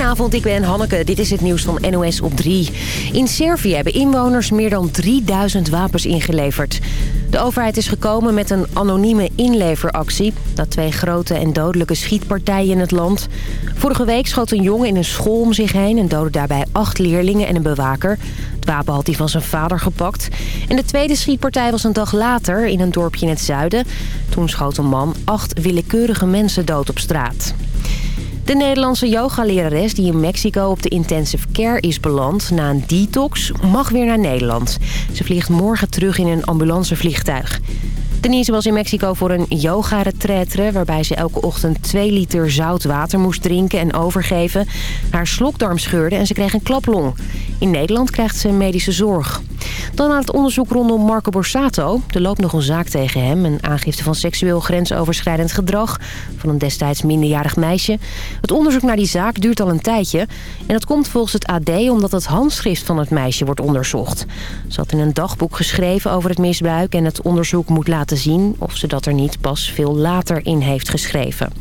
Goedenavond, ik ben Hanneke. Dit is het nieuws van NOS op 3. In Servië hebben inwoners meer dan 3000 wapens ingeleverd. De overheid is gekomen met een anonieme inleveractie... na twee grote en dodelijke schietpartijen in het land. Vorige week schoot een jongen in een school om zich heen... en doodde daarbij acht leerlingen en een bewaker. Het wapen had hij van zijn vader gepakt. En de tweede schietpartij was een dag later in een dorpje in het zuiden. Toen schoot een man acht willekeurige mensen dood op straat. De Nederlandse yogalerares die in Mexico op de intensive care is beland na een detox mag weer naar Nederland. Ze vliegt morgen terug in een ambulancevliegtuig. Denise was in Mexico voor een yoga-retraite... waarbij ze elke ochtend 2 liter zout water moest drinken en overgeven. Haar slokdarm scheurde en ze kreeg een klaplong. In Nederland krijgt ze medische zorg. Dan aan het onderzoek rondom Marco Borsato. Er loopt nog een zaak tegen hem. Een aangifte van seksueel grensoverschrijdend gedrag... van een destijds minderjarig meisje. Het onderzoek naar die zaak duurt al een tijdje. En dat komt volgens het AD omdat het handschrift van het meisje wordt onderzocht. Ze had in een dagboek geschreven over het misbruik... en het onderzoek moet laten zien of ze dat er niet pas veel later in heeft geschreven.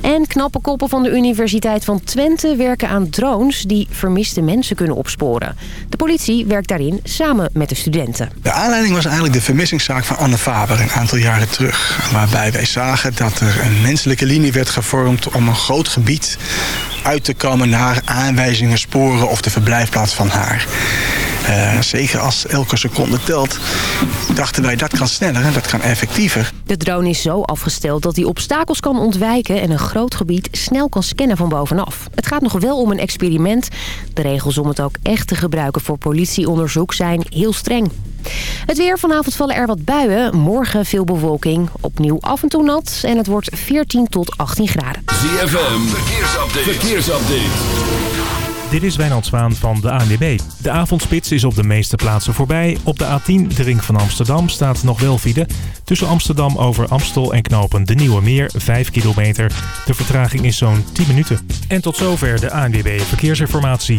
En knappe koppen van de Universiteit van Twente werken aan drones... die vermiste mensen kunnen opsporen. De politie werkt daarin samen met de studenten. De aanleiding was eigenlijk de vermissingszaak van Anne Faber een aantal jaren terug. Waarbij wij zagen dat er een menselijke linie werd gevormd om een groot gebied uit te komen naar aanwijzingen, sporen of de verblijfplaats van haar. Uh, zeker als elke seconde telt, dachten wij dat kan sneller en dat kan effectiever. De drone is zo afgesteld dat hij obstakels kan ontwijken en een groot gebied snel kan scannen van bovenaf. Het gaat nog wel om een experiment. De regels om het ook echt te gebruiken voor politieonderzoek zijn heel streng. Het weer. Vanavond vallen er wat buien. Morgen veel bewolking. Opnieuw af en toe nat. En het wordt 14 tot 18 graden. ZFM. Verkeersupdate. Verkeersupdate. Dit is Wijnald Zwaan van de ANWB. De avondspits is op de meeste plaatsen voorbij. Op de A10, de ring van Amsterdam, staat nog wel file. Tussen Amsterdam over Amstel en knopen de Nieuwe Meer, 5 kilometer. De vertraging is zo'n 10 minuten. En tot zover de ANWB Verkeersinformatie.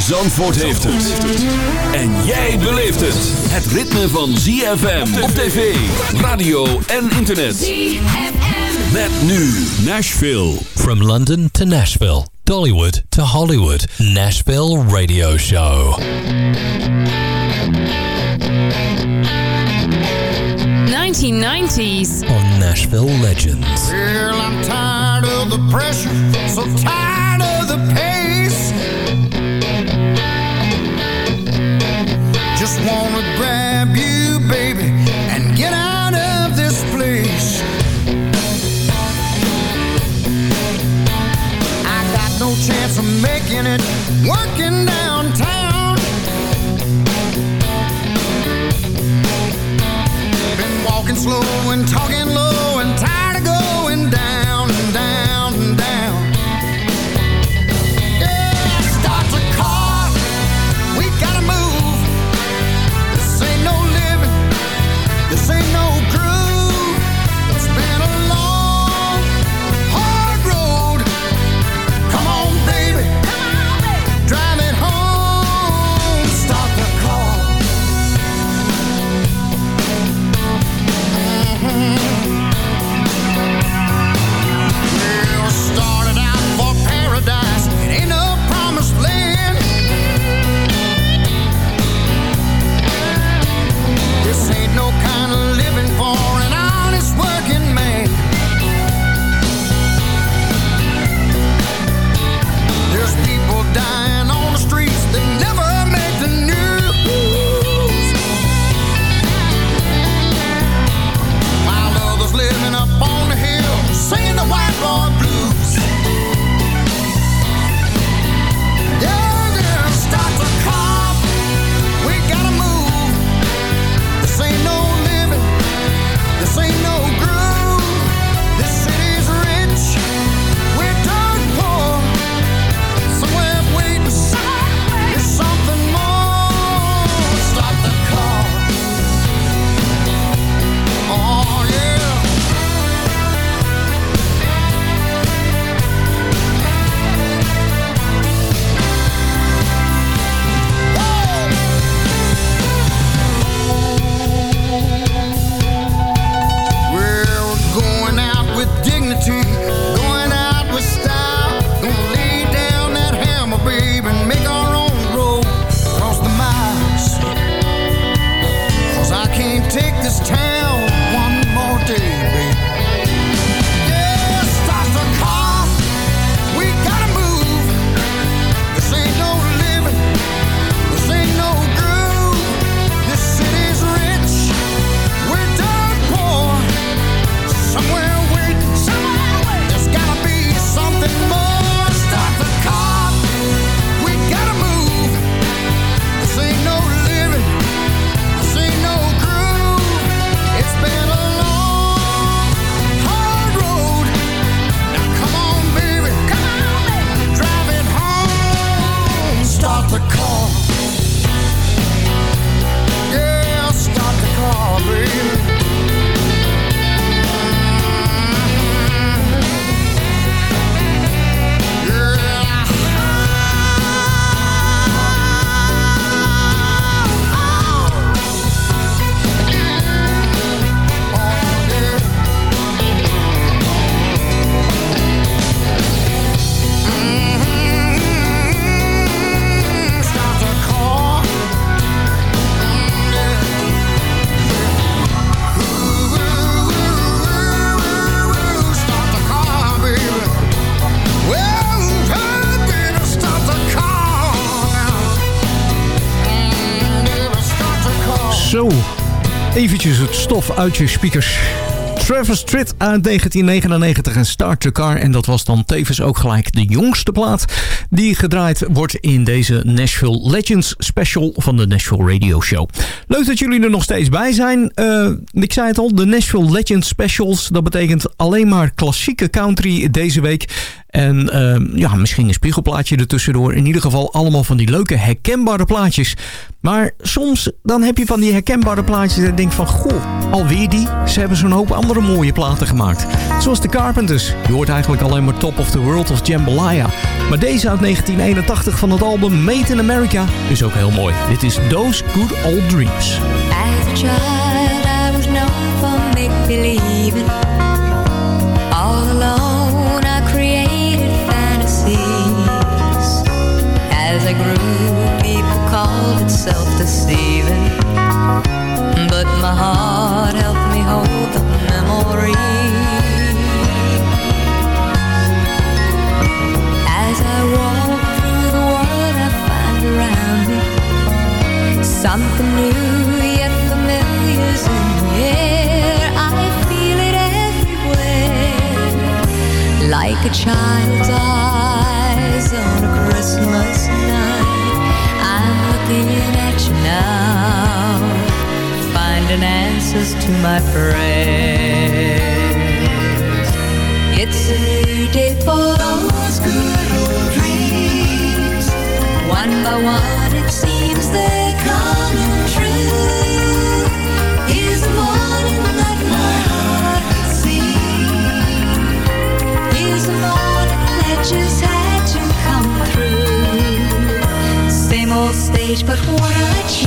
Zandvoort heeft het. En jij beleeft het. Het ritme van ZFM op tv, radio en internet. ZFM. Met nu Nashville. From London to Nashville. Dollywood to Hollywood. Nashville Radio Show. 1990s. On Nashville Legends. Well, I'm tired of the pressure. So tired of the pace. Just wanna grab you, baby, and get out of this place. I got no chance of making it working downtown. Been walking slow and talking je speakers. Travis Tritt uit 1999 en Start the Car. En dat was dan tevens ook gelijk de jongste plaat die gedraaid wordt in deze Nashville Legends special van de Nashville Radio Show. Leuk dat jullie er nog steeds bij zijn. Eh, ik zei het al, de Nashville Legends specials. Dat betekent alleen maar klassieke country deze week. En eh, ja, misschien een spiegelplaatje ertussendoor. In ieder geval allemaal van die leuke herkenbare plaatjes. Maar soms dan heb je van die herkenbare plaatjes en denk van... Goh, alweer die? Ze hebben zo'n hoop andere mooie platen gemaakt. Zoals The Carpenters. Je hoort eigenlijk alleen maar Top of the World of Jambalaya. Maar deze uit 1981 van het album Made in America is ook heel mooi. Dit is Those Good Old Dreams. Self-deceiving. But my heart helped me hold the memory. As I walk through the world, I find around me Something new yet in the air. I feel it everywhere, like a child's eyes on a Christmas finding answers to my prayers. It's a new day for those good old dreams. One by one, it seems they're coming true. Here's the morning that my heart could see. Here's the morning that just had to come through. Same old stage, but what a change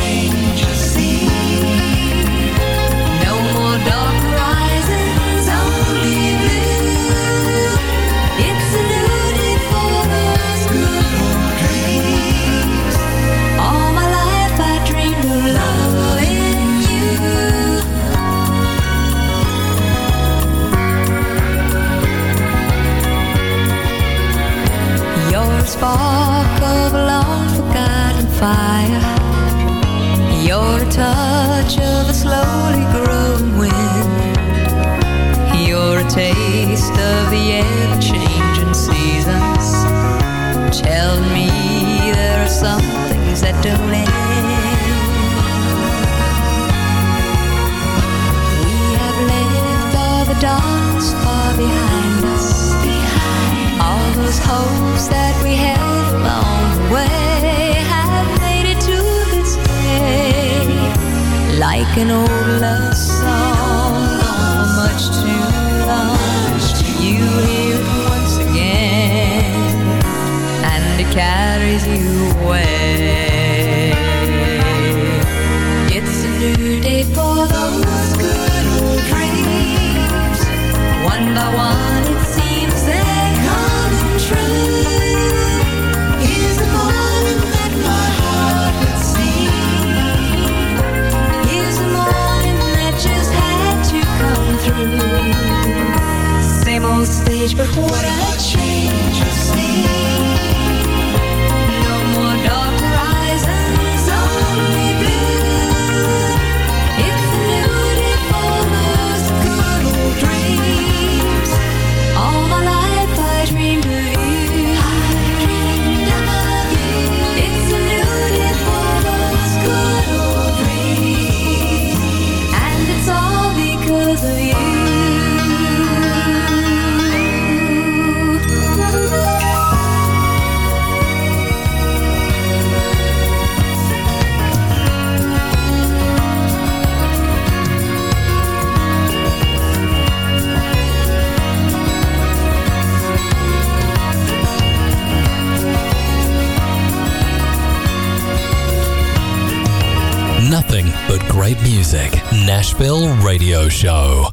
Bill Radio Show.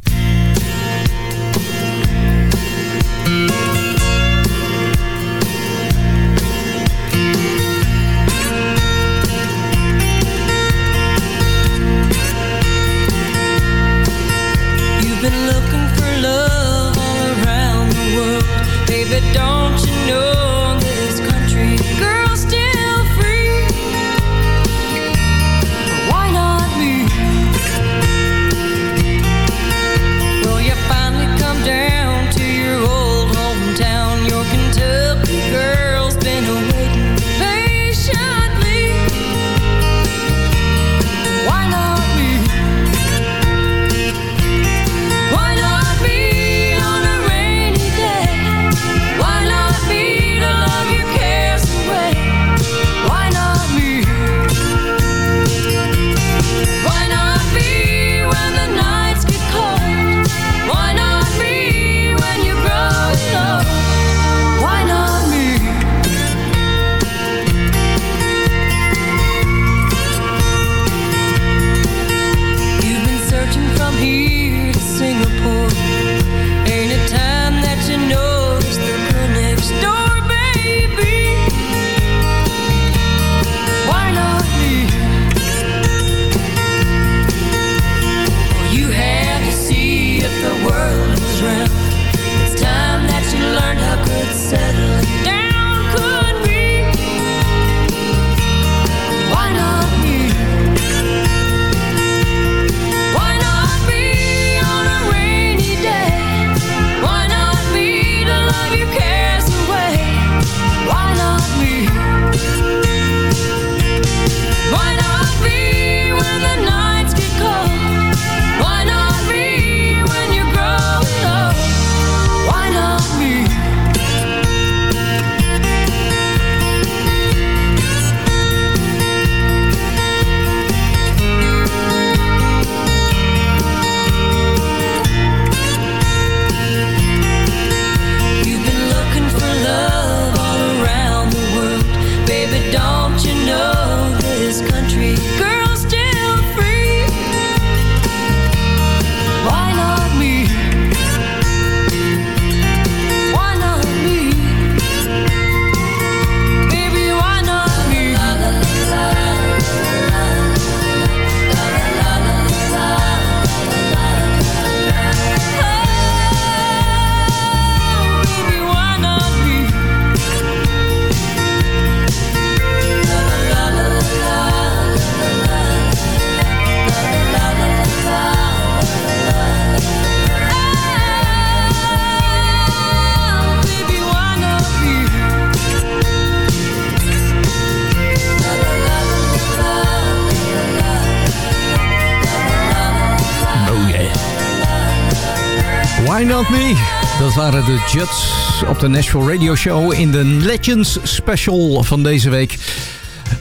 waren de Juts op de Nashville Radio Show in de Legends Special van deze week.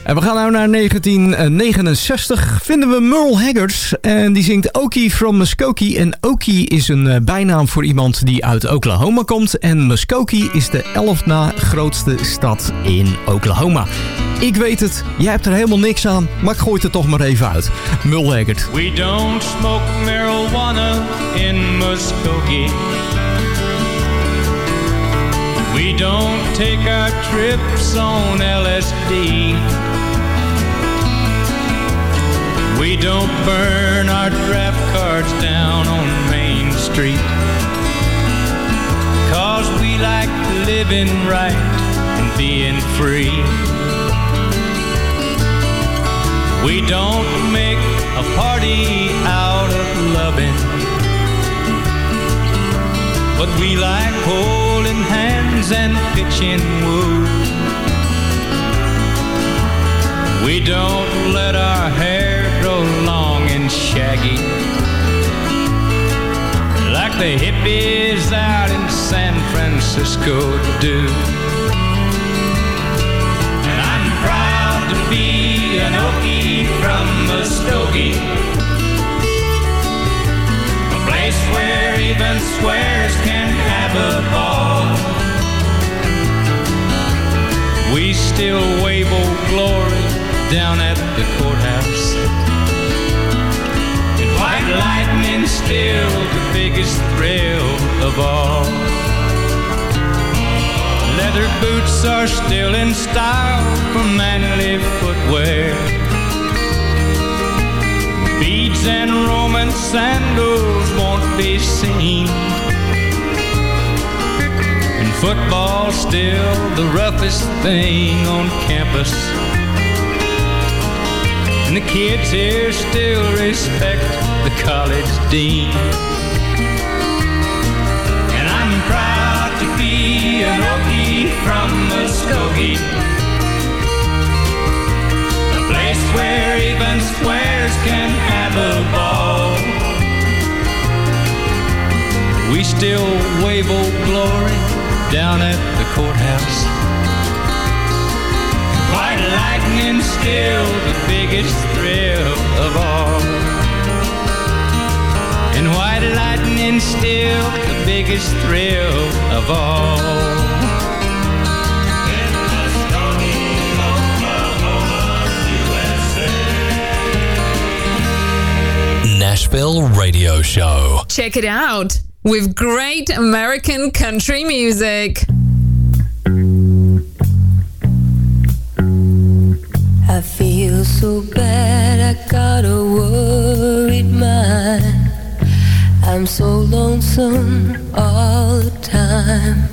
En we gaan nou naar 1969. Vinden we Merle Haggard. En die zingt Okie from Muskokie. En Okie is een eh, bijnaam voor iemand die uit Oklahoma komt. En Muskokie is de 11 na grootste stad in Oklahoma. Ik weet het, jij hebt er helemaal niks aan. Maar ik gooi het er toch maar even uit. Merle Haggard. We don't smoke marijuana in Muskokie. We don't take our trips on LSD. We don't burn our draft cards down on Main Street. Cause we like living right and being free. We don't make a party out of loving but we like holding hands and pitching wood. We don't let our hair grow long and shaggy like the hippies out in San Francisco do. And I'm proud to be an Okie from Muskogee, place where even squares can have a ball. We still wave old glory down at the courthouse. And white lightning still the biggest thrill of all. Leather boots are still in style for manly footwear. And Roman sandals won't be seen. And football's still the roughest thing on campus. And the kids here still respect the college dean. And I'm proud to be an Okie from Muskogee. Place where even squares can have a ball. We still wave old glory down at the courthouse. White lightning still the biggest thrill of all. And white lightning still the biggest thrill of all. Nashville Radio Show. Check it out with great American country music. I feel so bad, I got a worried mind. I'm so lonesome all the time.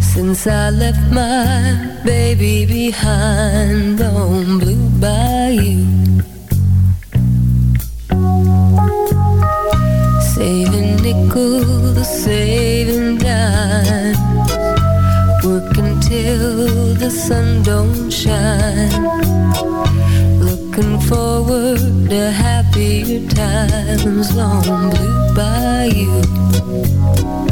Since I left my baby behind on Blue Bayou. The sun don't shine. Looking forward to happier times. On Blue Bayou. I'm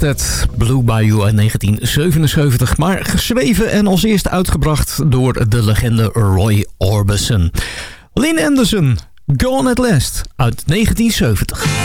dat, Blue Bayou uit 1977, maar geschreven en als eerste uitgebracht door de legende Roy Orbison. Lynn Anderson, Gone at Last uit 1970.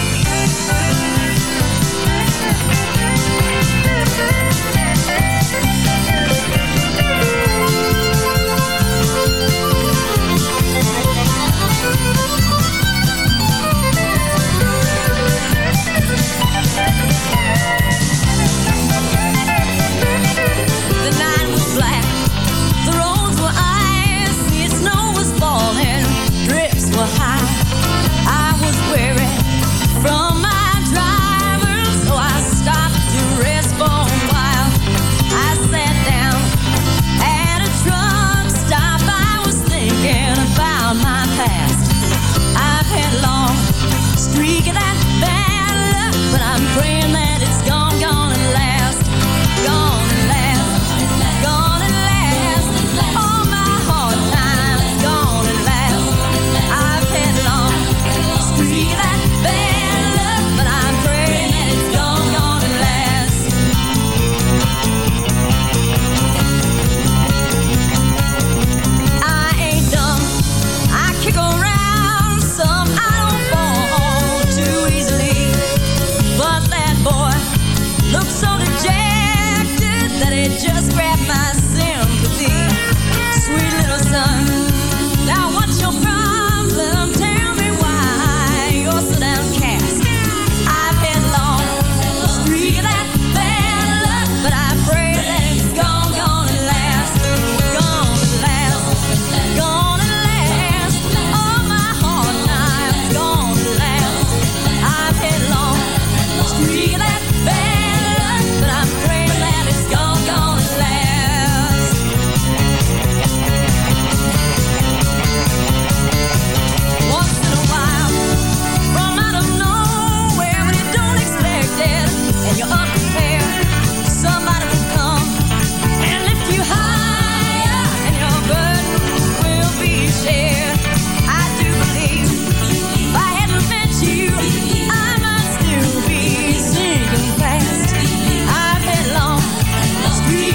We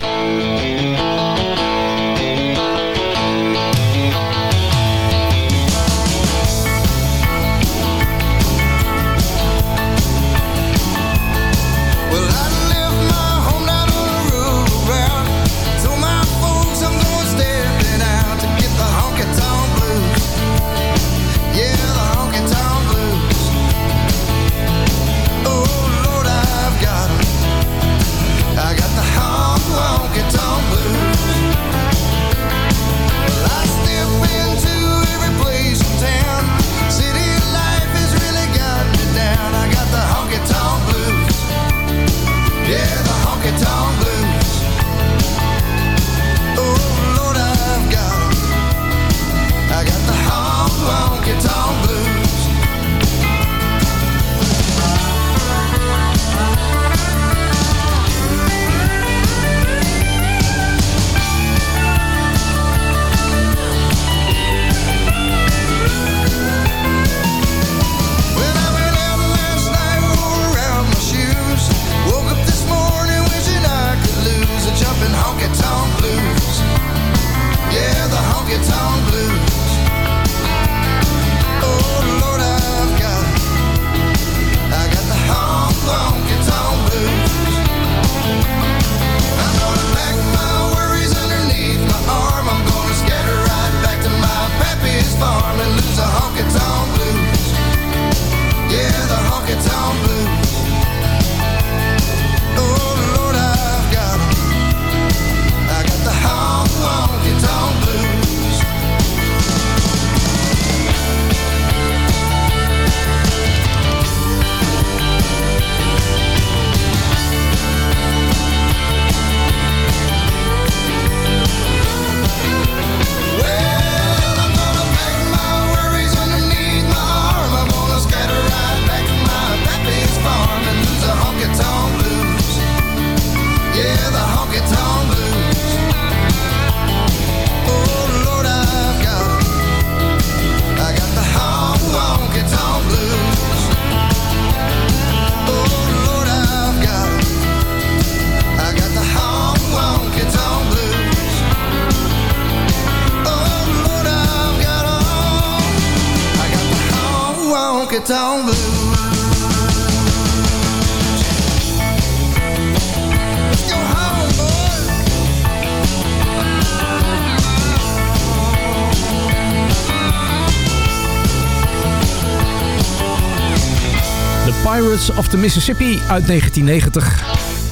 Pirates of the Mississippi uit 1990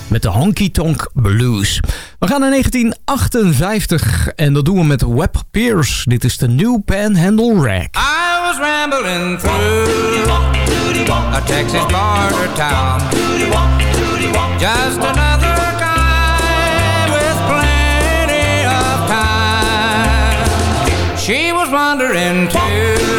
met de Honky Tonk Blues. We gaan naar 1958 en dat doen we met Web Pierce. Dit is de New Panhandle Rack. I was rambling through a Texas border town Just another guy with plenty of time She was wandering too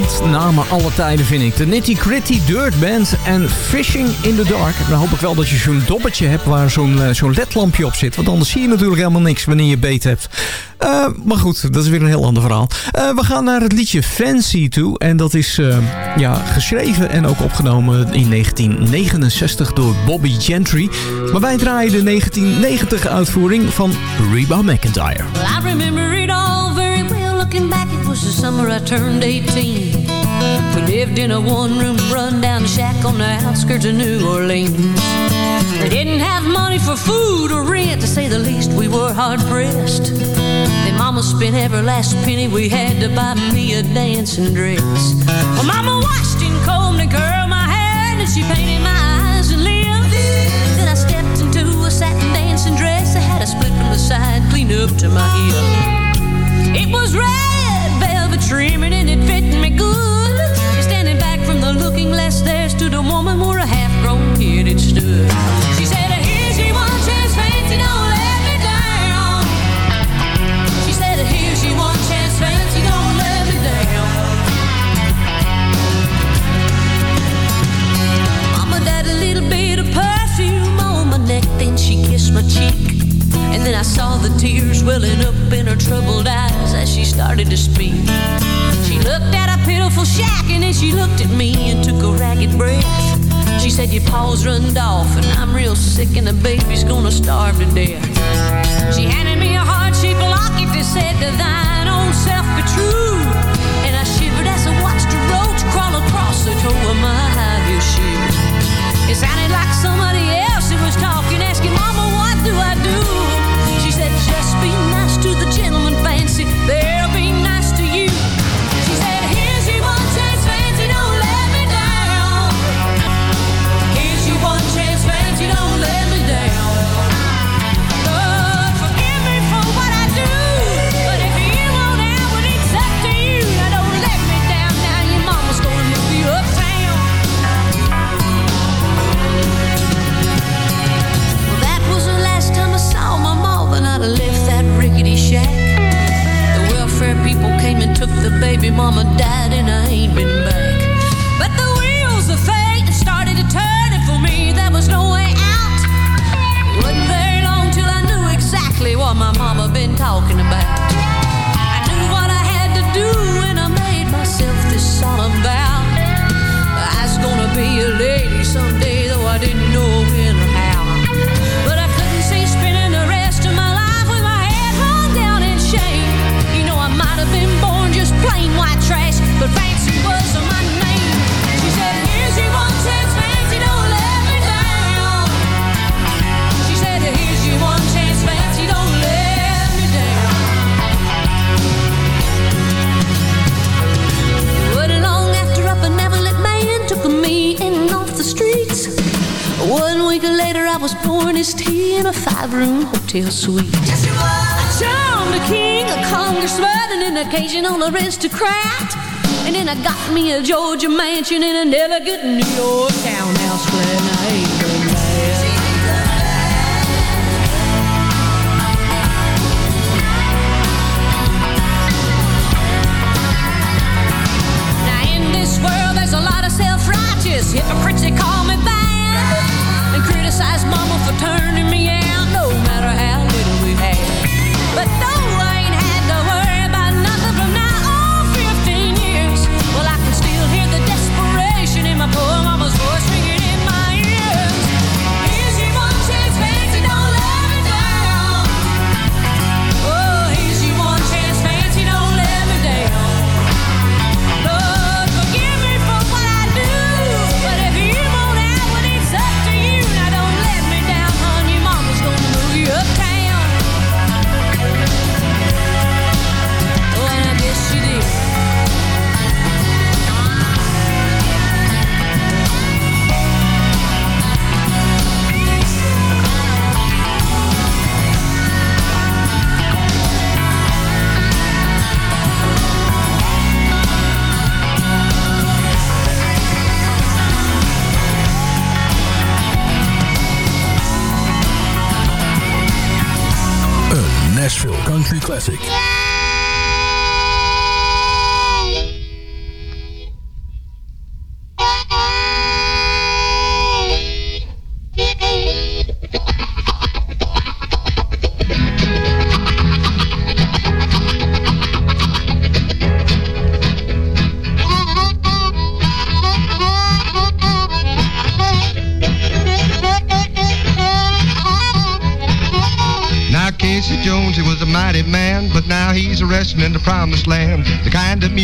bandnamen aller tijden vind ik. De Nitty Gritty Dirt Band en Fishing in the Dark. Dan hoop ik wel dat je zo'n dobbetje hebt waar zo'n eh, zo'n ledlampje op zit. Want anders zie je natuurlijk helemaal niks wanneer je beet hebt. Eh, maar goed, dat is weer een heel ander verhaal. Eh, we gaan naar het liedje Fancy toe. En dat is ja, geschreven en ook opgenomen in 1969 door Bobby Gentry. Maar wij draaien de 1990 uitvoering van Reba McIntyre. I remember it all was the summer I turned 18. We lived in a one-room run-down shack on the outskirts of New Orleans. We didn't have money for food or rent, to say the least. We were hard-pressed. Then Mama spent every last penny we had to buy me a dancing dress. Well, Mama washed and combed and curled my hair, and she painted my eyes and lips. Then I stepped into a satin dancing dress that had a split from the side, clean up to my hip. It was red trimming and it fit me good. Standing back from the looking glass, there stood a woman where a half-grown kid had stood. She said, "Here's your one chance, fancy, don't let me down." She said, "Here's your one chance, fancy, don't let me down." Mama died a little bit of perfume on my neck, then she kissed my cheek. And then I saw the tears welling up in her troubled eyes as she started to speak. She looked at a pitiful shack and then she looked at me and took a ragged breath. She said, Your pa's runned off and I'm real sick and the baby's gonna starve to death. She handed me a heart-shaped locket that said, To thine own self be true. And I shivered as I watched a roach crawl across the toe of my high-heel shoe. It sounded like somebody else who was talking, asking, Mama, what do I do? The gentleman, fancy. They'll five-room suite. Yes, you. I charmed a king, a congressman, and an occasional aristocrat. And then I got me a Georgia mansion in an elegant New York townhouse flat.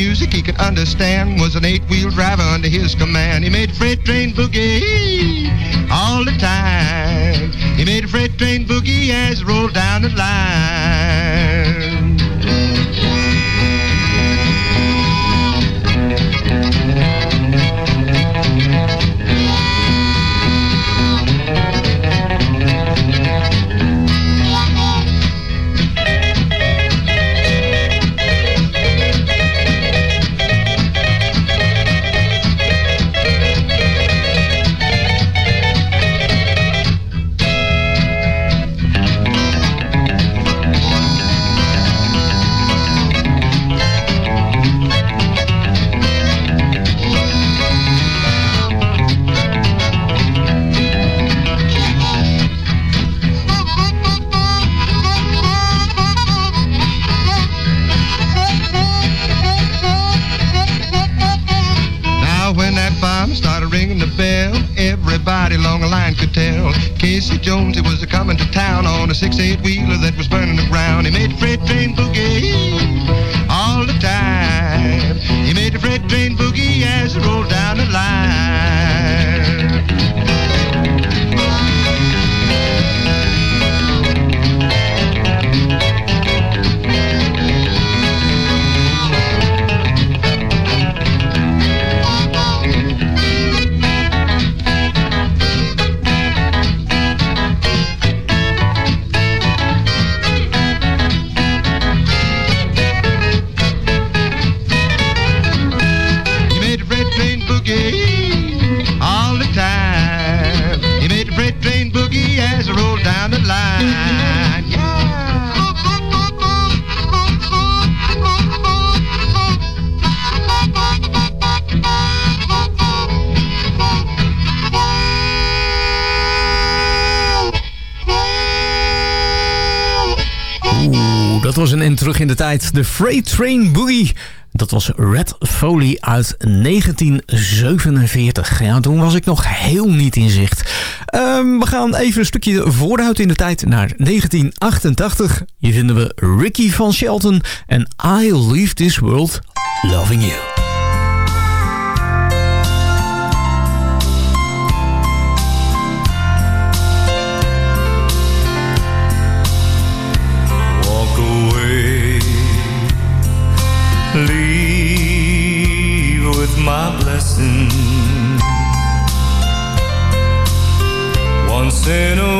music he could understand was an eight-wheel driver under his command. He made freight train boogie. tijd. De Freight Train Boogie. Dat was Red Foley uit 1947. Ja, toen was ik nog heel niet in zicht. Ehm, we gaan even een stukje vooruit in de tijd naar 1988. Hier vinden we Ricky van Shelton en I Leave This World Loving You. Once in a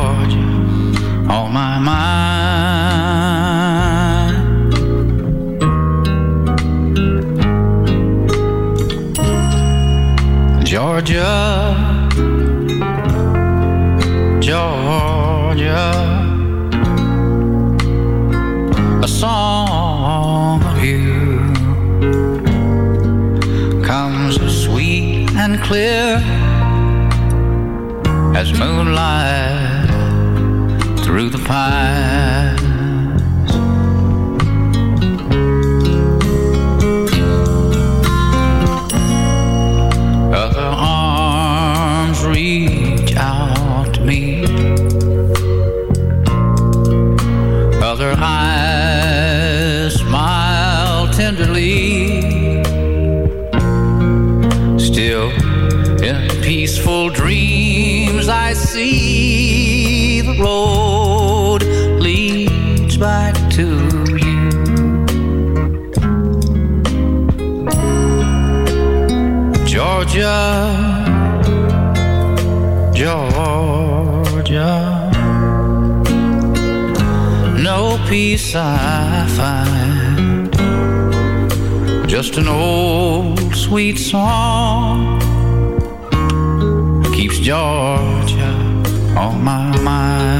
Georgia. On my mind. Georgia, Georgia, a song of you comes sweet and clear as moonlight through the pines. Other arms reach out to me. Other eyes smile tenderly. Still, in peaceful dreams, I see peace I find, just an old sweet song keeps Georgia on my mind.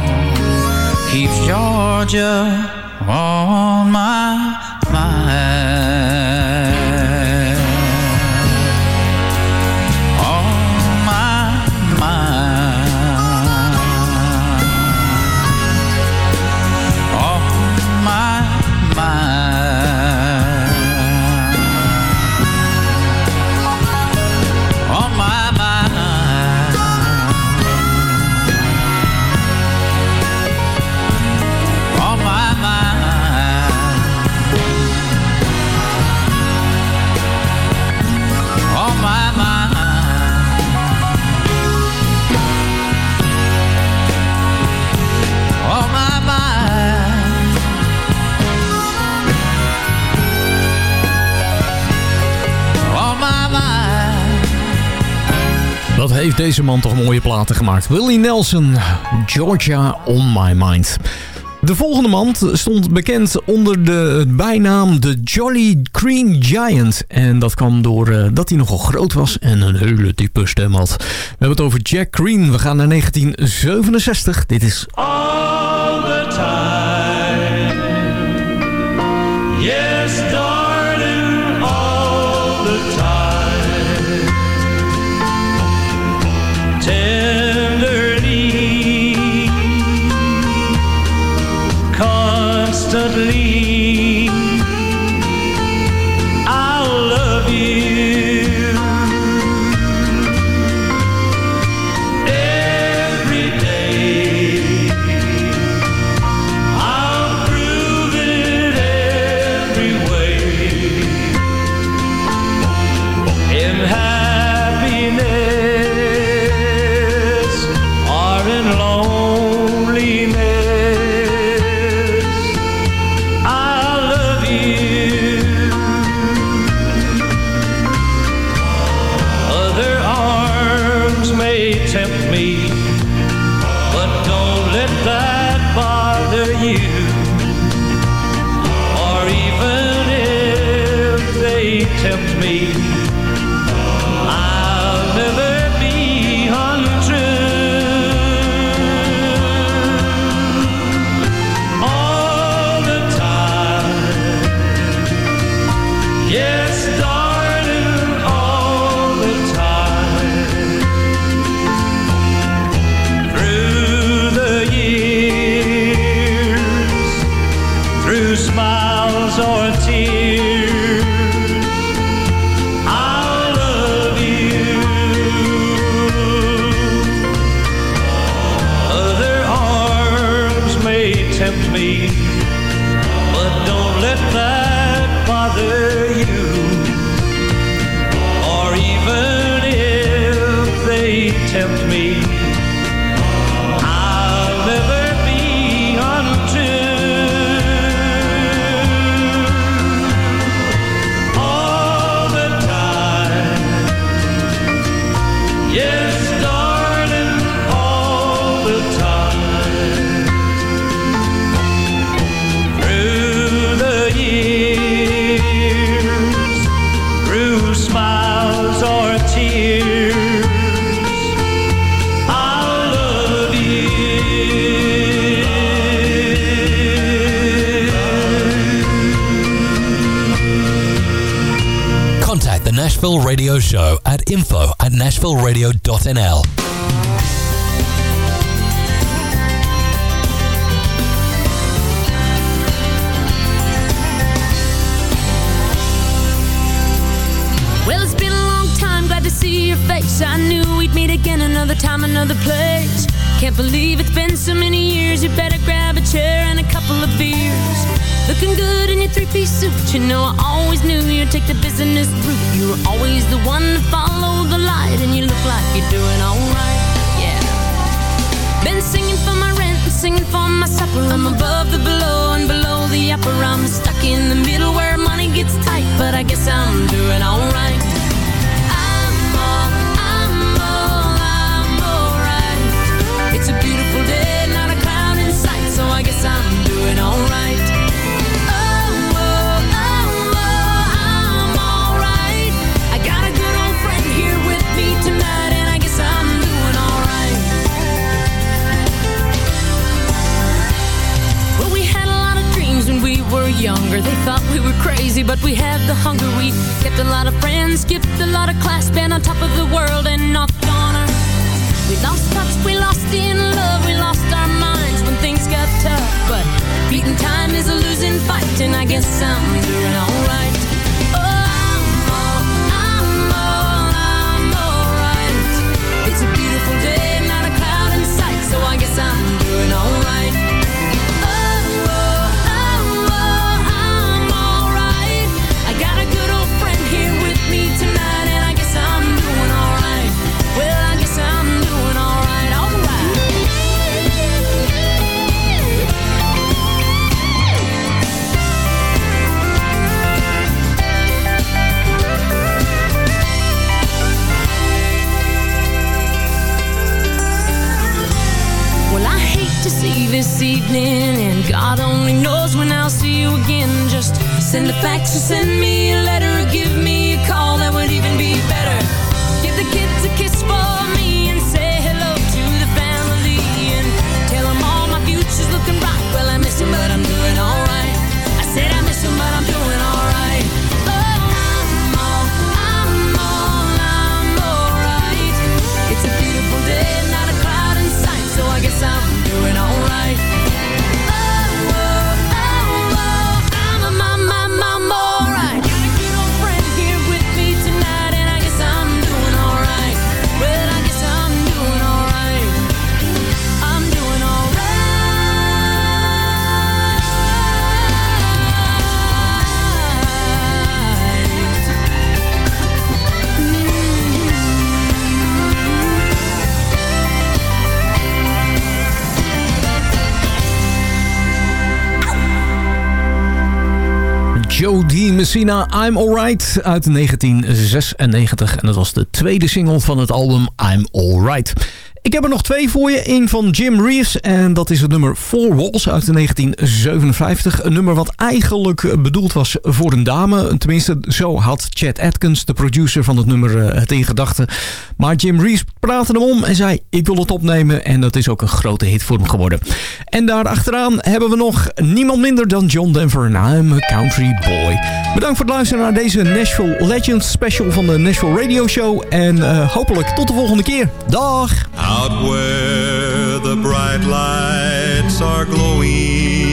keeps Georgia on my mind. Wat heeft deze man toch mooie platen gemaakt. Willie Nelson, Georgia on my mind. De volgende man stond bekend onder de bijnaam de Jolly Green Giant. En dat kwam doordat dat hij nogal groot was en een hele diepe stem had. We hebben het over Jack Green. We gaan naar 1967. Dit is all tempt me, but don't let that bother you. Or even if they tempt me, Radio Show at info at nashvilleradio.nl. Well, it's been a long time, glad to see your face. I knew we'd meet again another time, another place. Can't believe it's been so many years. You better grab three-piece suit. You know I always knew you'd take the business route. You were always the one to follow the light, and you look like you're doing alright. Yeah. Been singing for my rent and singing for my supper. I'm above the below and below the upper. I'm stuck in the middle where money gets tight, but I guess I'm doing alright. I'm all, I'm all, I'm alright. It's a beautiful day, not a cloud in sight, so I guess I'm doing alright. Skipped a lot of class, been on top of the world and knocked on her. We lost touch, we lost in love, we lost our minds when things got tough. But beating time is a losing fight, and I guess I'm evening, and God only knows when I'll see you again. Just send a fax or send me a letter Joe D. Messina, I'm Alright uit 1996. En dat was de tweede single van het album I'm Alright. Ik heb er nog twee voor je. Eén van Jim Reeves en dat is het nummer Four Walls uit 1957. Een nummer wat eigenlijk bedoeld was voor een dame. Tenminste, zo had Chad Atkins, de producer van het nummer, eh, het in gedachten. Maar Jim Reeves praatte hem om en zei ik wil het opnemen. En dat is ook een grote hit voor hem geworden. En daar achteraan hebben we nog niemand minder dan John Denver en I'm a Country Boy. Bedankt voor het luisteren naar deze Nashville Legends special van de Nashville Radio Show. En eh, hopelijk tot de volgende keer. Dag! Out where the bright lights are glowing,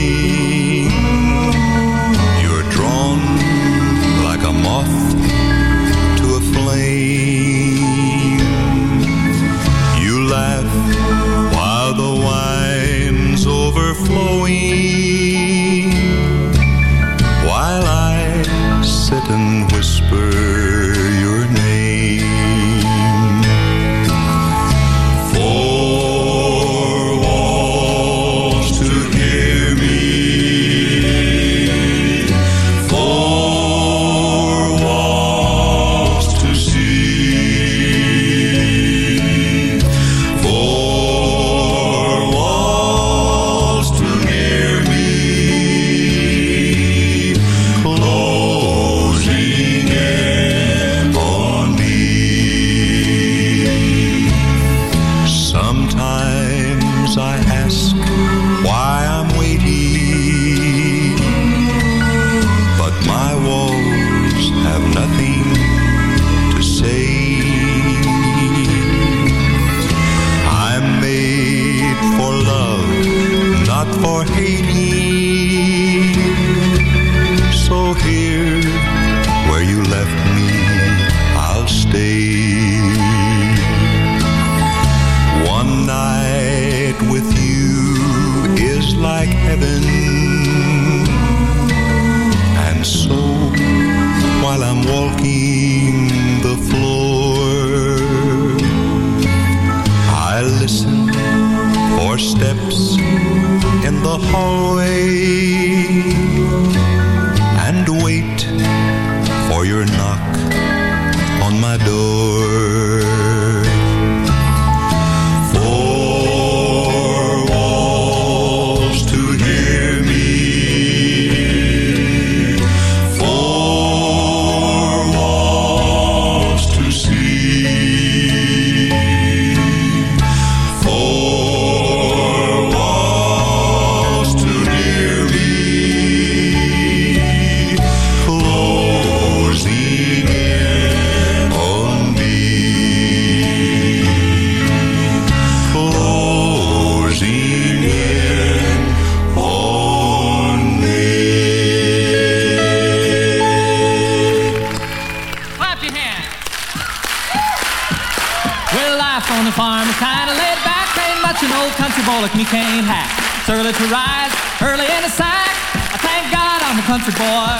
rise, early in the sack. I thank God I'm a country boy.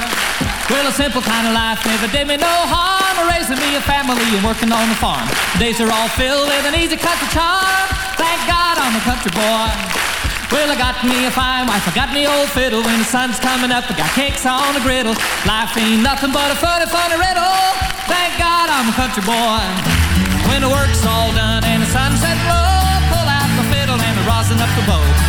Well, a simple kind of life never did me no harm. Raising me a family and working on the farm. Days are all filled with an easy country charm. Thank God I'm a country boy. Well, I got me a fine wife, I got me old fiddle. When the sun's coming up, I got cakes on the griddle. Life ain't nothing but a funny, funny riddle. Thank God I'm a country boy. When the work's all done and the sunset low, pull out the fiddle and the rosin up the bow.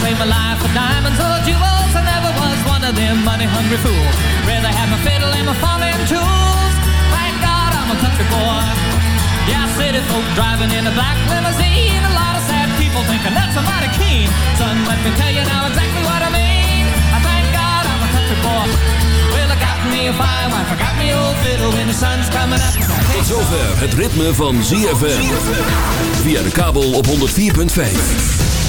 Trade my life for diamonds or jewels. I never was one of them money-hungry fools. Rather have my fiddle and my farming tools. Thank God I'm a country boy. Yeah, city folk driving in a black limousine. A lot of sad people thinking that's a mighty keen. Son, let me tell you now exactly what I mean. I thank God I'm a country boy. Well, I got me a wife, I got me old fiddle when the sun's coming up. Tot zover het ritme van ZFM. Via de kabel op 104.5.